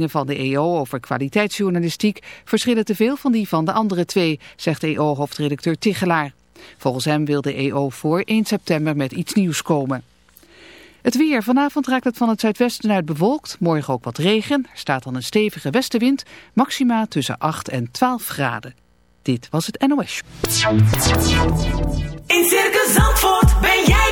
van de EO over kwaliteitsjournalistiek verschillen te veel van die van de andere twee, zegt EO-hoofdredacteur Tichelaar. Volgens hem wil de EO voor 1 september met iets nieuws komen. Het weer. Vanavond raakt het van het zuidwesten uit bewolkt. Morgen ook wat regen. Er staat dan een stevige westenwind. Maxima tussen 8 en 12 graden. Dit was het NOS. In Circus Zandvoort ben jij.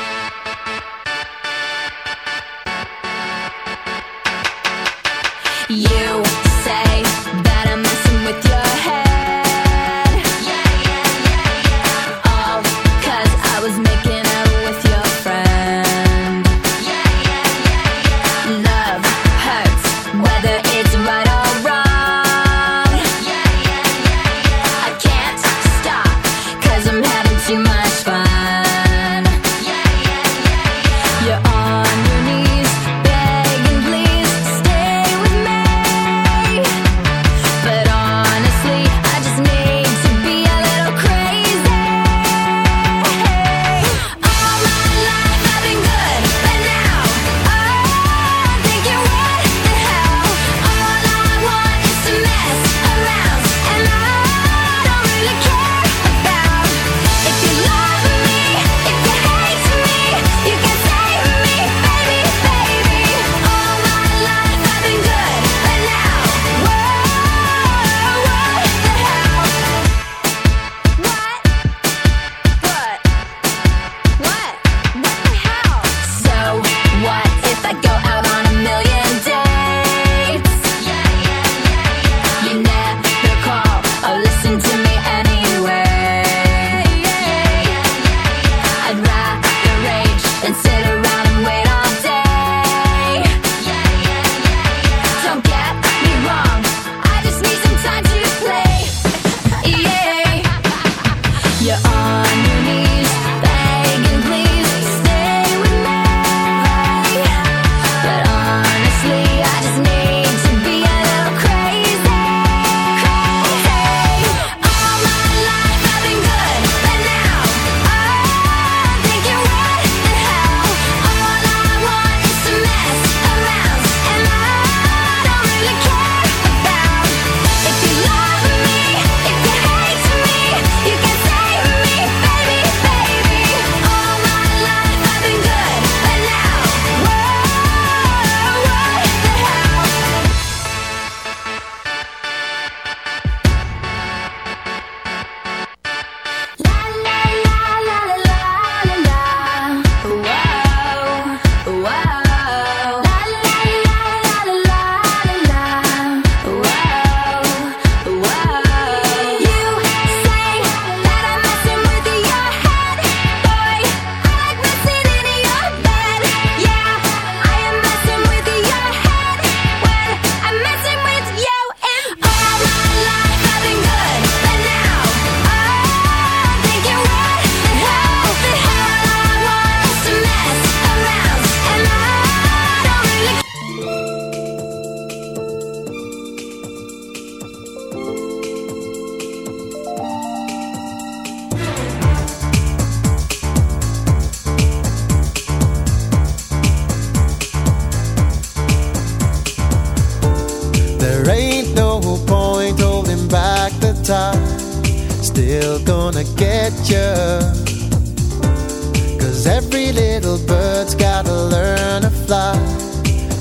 little bird's gotta learn to fly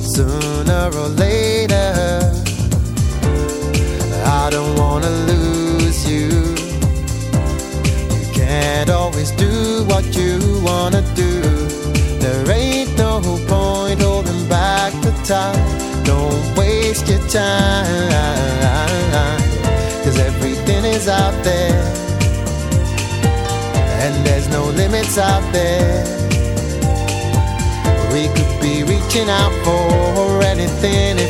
sooner or later. I don't wanna lose you. You can't always do what you wanna do. There ain't no point holding back the time. Don't waste your time. Cause everything is out there. And there's no limits out there looking out for anything.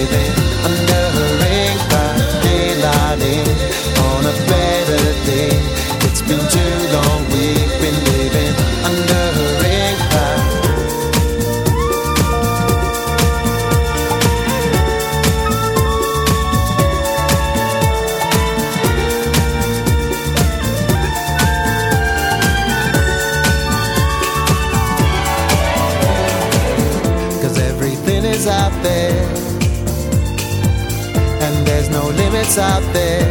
verte.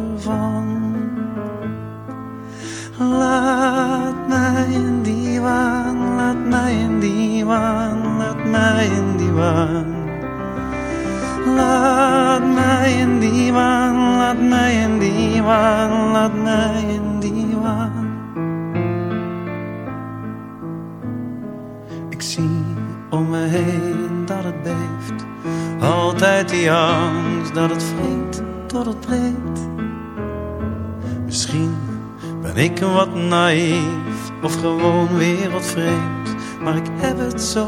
Mij in die waan. Laat mij in die waan, laat mij in die waan, laat mij in die waan. Ik zie om me heen dat het beeft, altijd die angst dat het vreet tot het breekt. Misschien ben ik wat naïef of gewoon wereldvreemd, maar ik heb het zo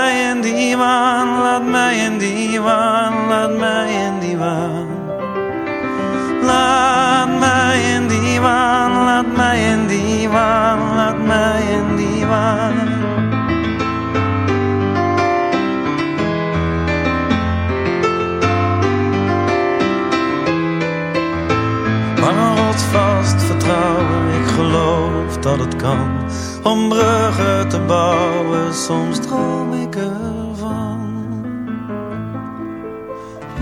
waan, laat mij in die waan, laat mij in die waan. Laat mij in die waan, laat mij in die waan, laat mij in die waan. Maar een rotsvast vertrouwen, ik geloof dat het kan. Om bruggen te bouwen, soms droom ik ervan.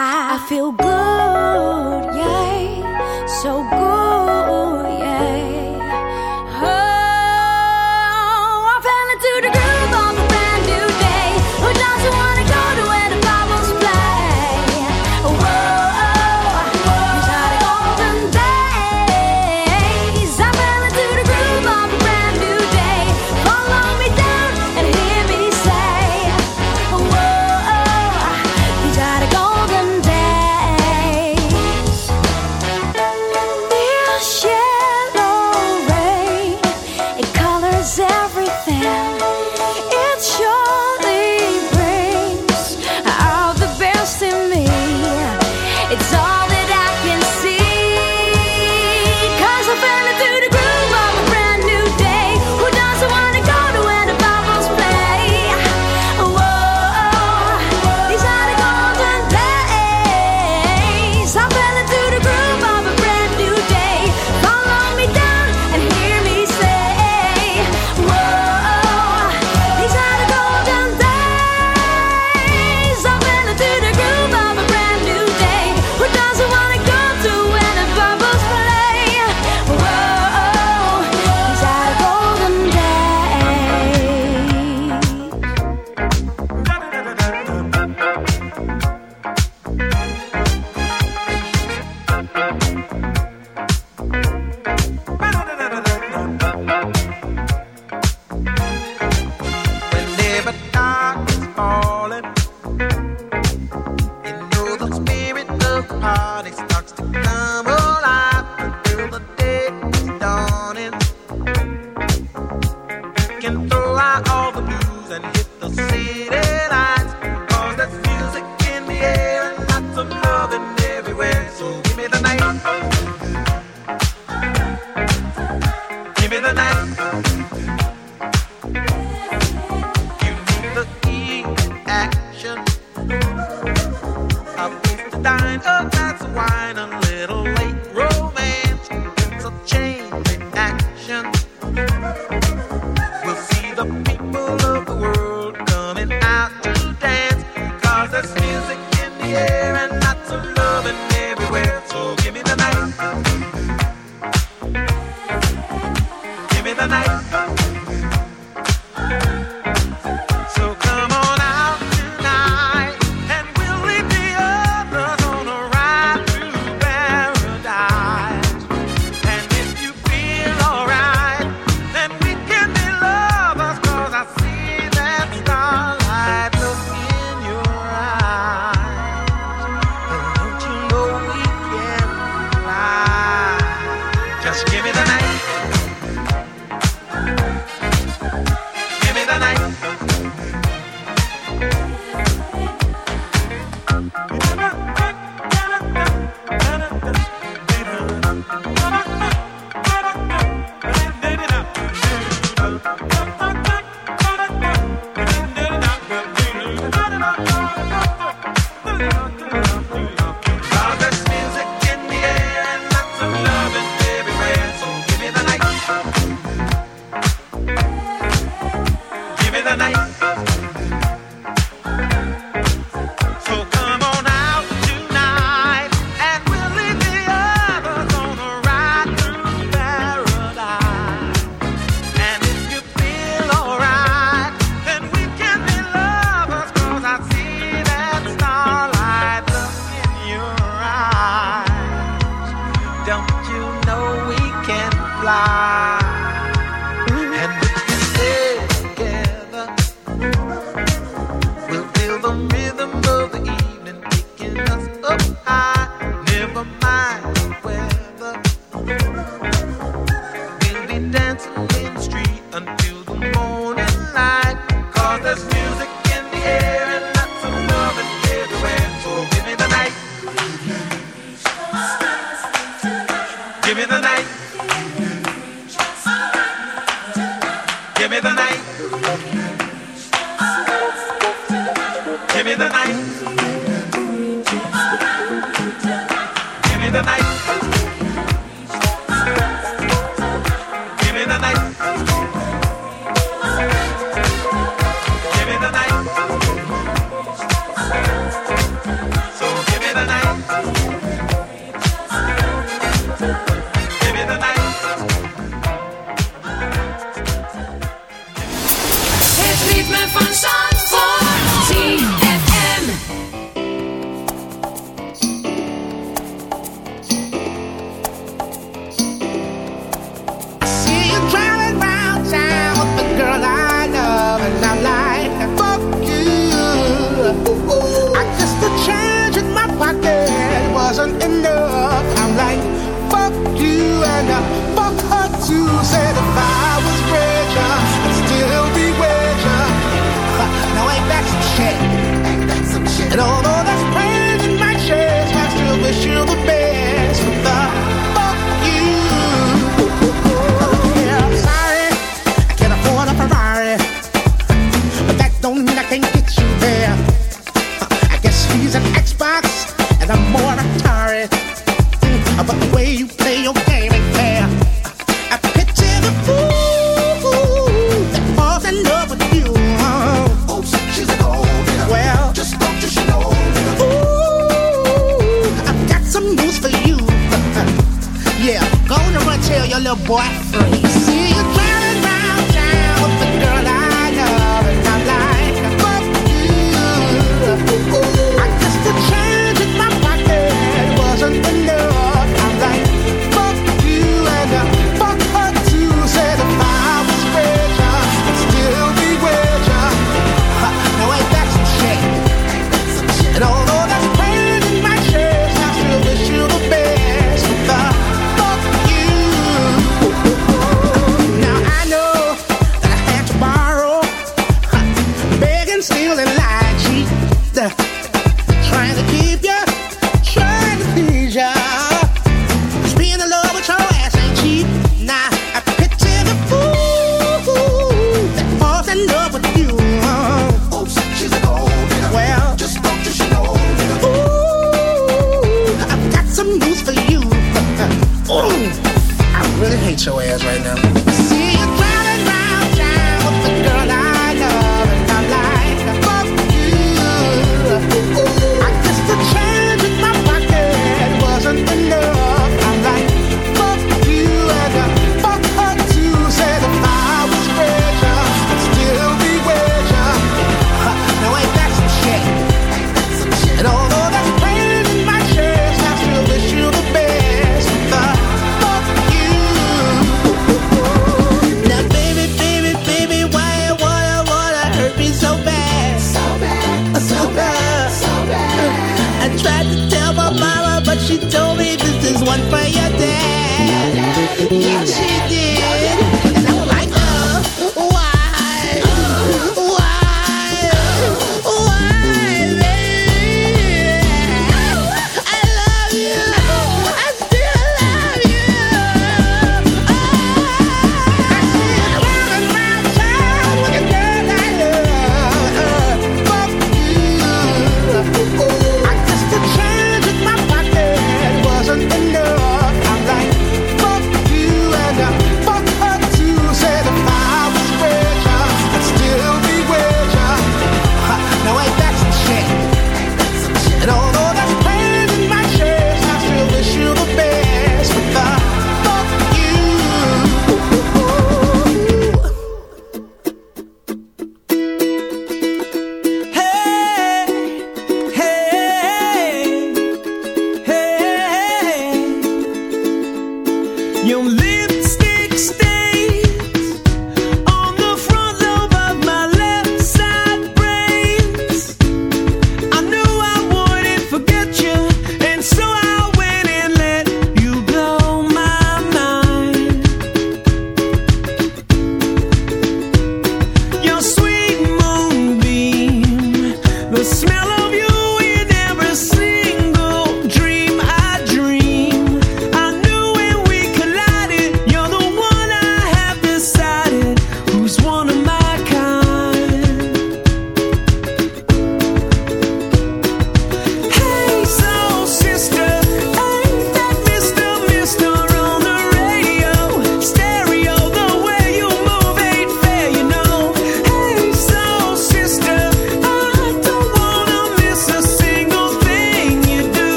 High. I feel the night.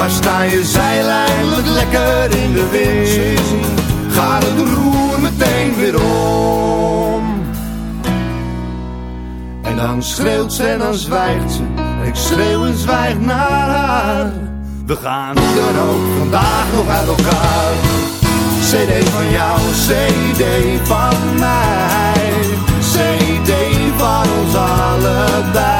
Maar sta je zeil eindelijk lekker in de wind, gaat het roer meteen weer om. En dan schreeuwt ze en dan zwijgt ze, en ik schreeuw en zwijg naar haar. We gaan dan ook vandaag nog uit elkaar. CD van jou, CD van mij. CD van ons allebei.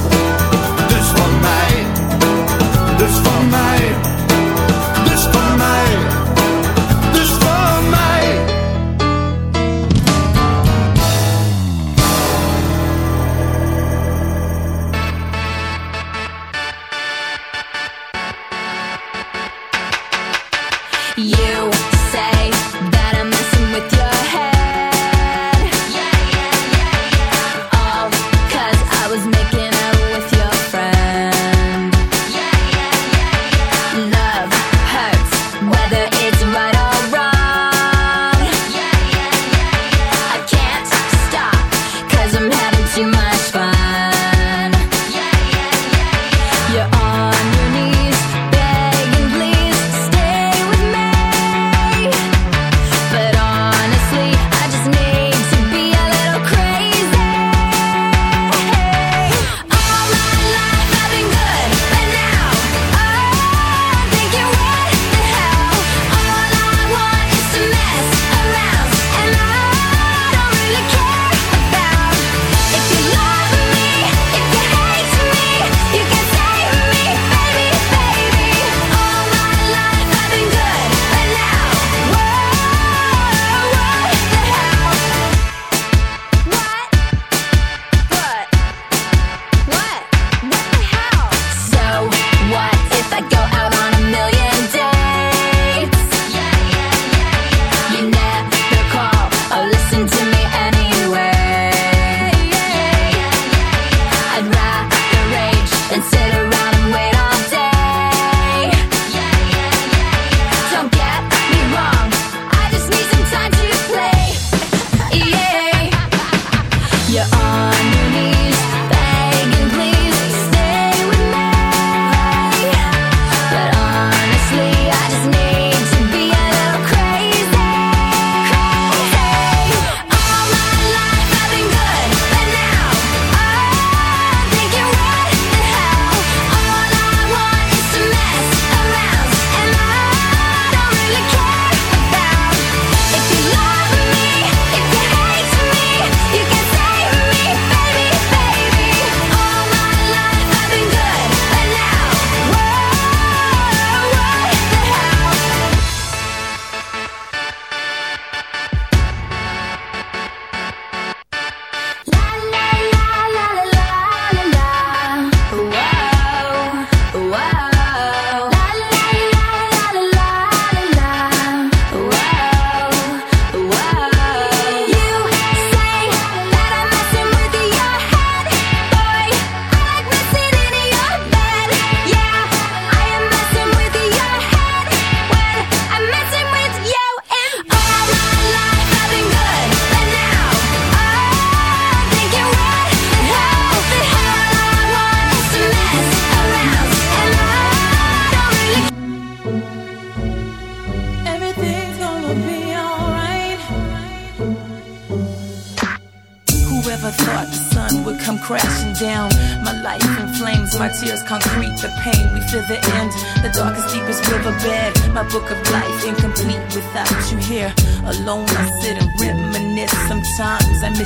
You are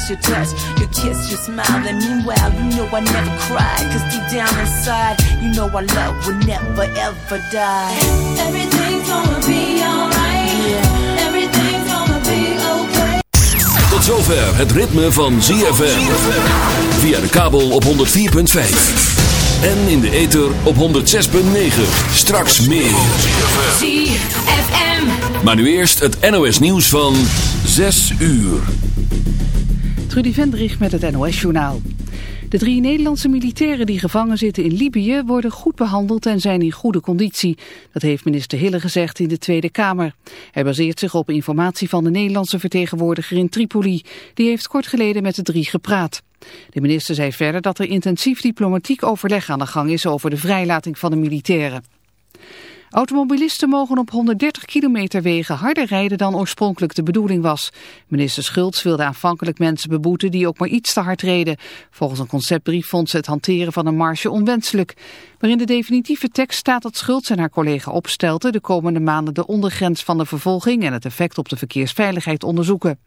Miss your touch, your kiss, your smile. And meanwhile, you know I never cried. Cause deep down inside, you know our love will never ever die. Everything's gonna be alright. Everything's gonna be okay. Tot zover het ritme van ZFM. Via de kabel op 104.5. En in de ether op 106.9. Straks meer. ZFM. Maar nu eerst het NOS nieuws van 6 uur. Trudy Vendrich met het NOS-journaal. De drie Nederlandse militairen die gevangen zitten in Libië worden goed behandeld en zijn in goede conditie. Dat heeft minister Hille gezegd in de Tweede Kamer. Hij baseert zich op informatie van de Nederlandse vertegenwoordiger in Tripoli. Die heeft kort geleden met de drie gepraat. De minister zei verder dat er intensief diplomatiek overleg aan de gang is over de vrijlating van de militairen. Automobilisten mogen op 130 kilometer wegen harder rijden dan oorspronkelijk de bedoeling was. Minister Schultz wilde aanvankelijk mensen beboeten die ook maar iets te hard reden. Volgens een conceptbrief vond ze het hanteren van een marge onwenselijk. Maar in de definitieve tekst staat dat Schultz en haar collega Opstelten de komende maanden de ondergrens van de vervolging en het effect op de verkeersveiligheid onderzoeken.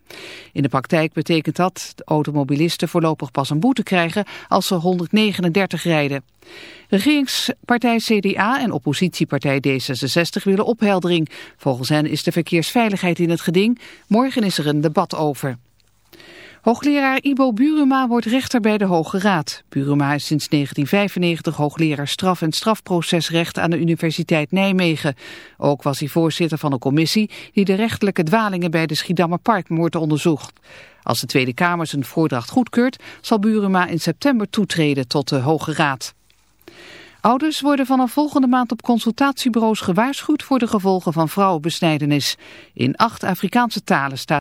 In de praktijk betekent dat de automobilisten voorlopig pas een boete krijgen als ze 139 rijden. Regeringspartij CDA en oppositiepartij D66 willen opheldering. Volgens hen is de verkeersveiligheid in het geding. Morgen is er een debat over. Hoogleraar Ibo Buruma wordt rechter bij de Hoge Raad. Buruma is sinds 1995 hoogleraar straf- en strafprocesrecht aan de Universiteit Nijmegen. Ook was hij voorzitter van een commissie die de rechtelijke dwalingen bij de Schiedammer Parkmoord onderzoekt. Als de Tweede Kamer zijn voordracht goedkeurt, zal Buruma in september toetreden tot de Hoge Raad. Ouders worden vanaf volgende maand op consultatiebureaus gewaarschuwd voor de gevolgen van vrouwenbesnijdenis. In acht Afrikaanse talen staat